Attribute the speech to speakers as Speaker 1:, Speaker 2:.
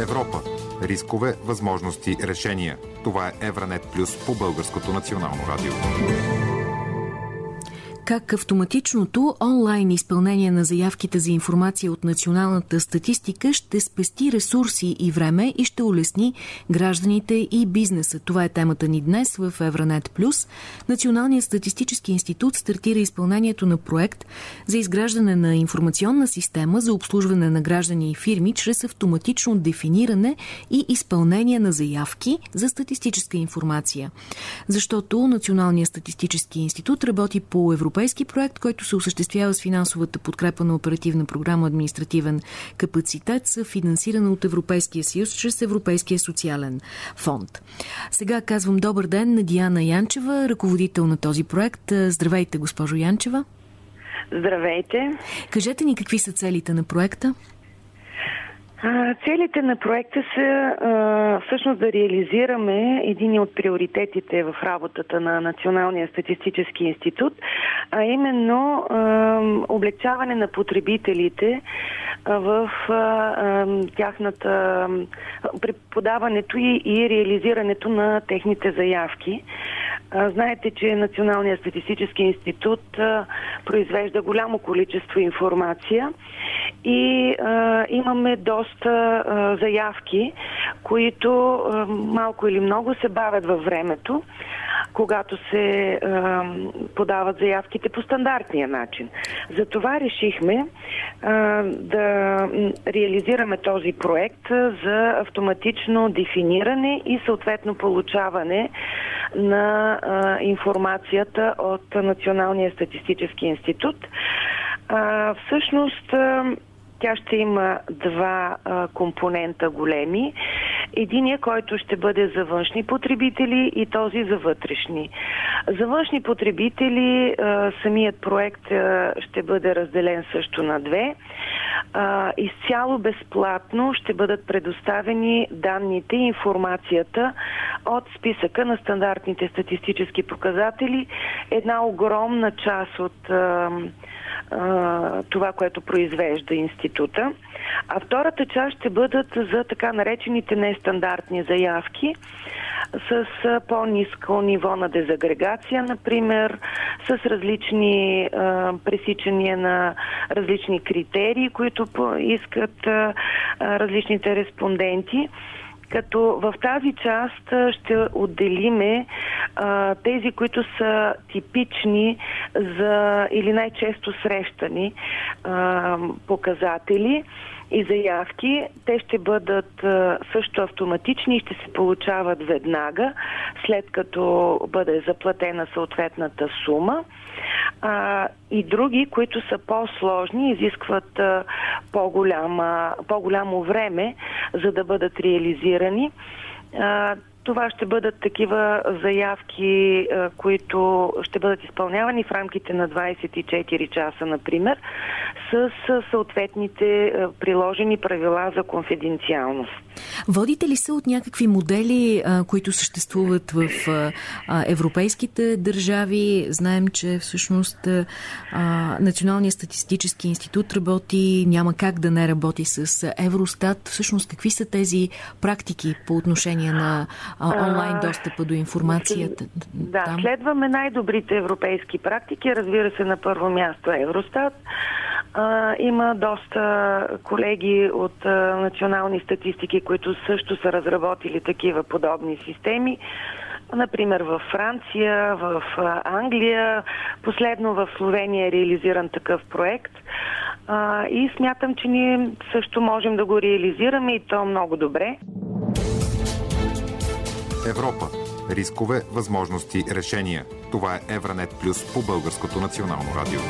Speaker 1: Европа. Рискове, възможности, решения. Това е Евранет Плюс по Българското национално радио
Speaker 2: как автоматичното онлайн изпълнение на заявките за информация от националната статистика ще спести ресурси и време и ще улесни гражданите и бизнеса. Това е темата ни днес в Евранет Плюс. Националният статистически институт стартира изпълнението на проект за изграждане на информационна система за обслужване на граждани и фирми чрез автоматично дефиниране и изпълнение на заявки за статистическа информация. Защото Националният статистически институт работи по европейски европейски проект, който се осъществява с финансовата подкрепа на оперативна програма Административен капацитет, са финансирана от Европейския съюз чрез Европейския социален фонд. Сега казвам добър ден на Диана Янчева, ръководител на този проект. Здравейте, госпожо Янчева.
Speaker 3: Здравейте.
Speaker 2: Кажете ни какви са целите на проекта?
Speaker 3: Целите на проекта са всъщност да реализираме един от приоритетите в работата на Националния статистически институт, а именно облегчаване на потребителите в тяхната при подаването и, и реализирането на техните заявки. Знаете, че Националният статистически институт произвежда голямо количество информация и а, имаме доста а, заявки, които а, малко или много се бавят във времето, когато се а, подават заявките по стандартния начин. Затова решихме а, да реализираме този проект за автоматично дефиниране и съответно получаване на а, информацията от Националния статистически институт. А, всъщност, тя ще има два а, компонента големи. Единия, който ще бъде за външни потребители и този за вътрешни. За външни потребители а, самият проект а, ще бъде разделен също на две. А, изцяло безплатно ще бъдат предоставени данните и информацията от списъка на стандартните статистически показатели. Една огромна част от а, това, което произвежда института. А втората част ще бъдат за така наречените нестандартни заявки с по-низко ниво на дезагрегация, например, с различни а, пресичания на различни критерии, които искат а, различните респонденти като в тази част ще отделиме а, тези, които са типични за или най-често срещани а, показатели и заявки. Те ще бъдат а, също автоматични и ще се получават веднага, след като бъде заплатена съответната сума а, и други, които са по-сложни, изискват по-голямо време, за да бъдат реализирани. Това ще бъдат такива заявки, които ще бъдат изпълнявани в рамките на 24 часа, например, с съответните приложени правила за конфиденциалност.
Speaker 2: Водите ли се от някакви модели, които съществуват в европейските държави? Знаем, че всъщност Националният статистически институт работи, няма как да не работи с Евростат. Всъщност какви са тези практики по отношение на онлайн достъпа до информацията?
Speaker 3: Да, там? следваме най-добрите европейски практики. Разбира се, на първо място Евростат. А, има доста колеги от а, национални статистики, които също са разработили такива подобни системи. Например, в Франция, в Англия, последно в Словения е реализиран такъв проект. А, и смятам, че ние също можем да го реализираме и то много добре.
Speaker 1: Европа. Рискове, възможности, решения. Това е Евранет Плюс по Българското национално радио.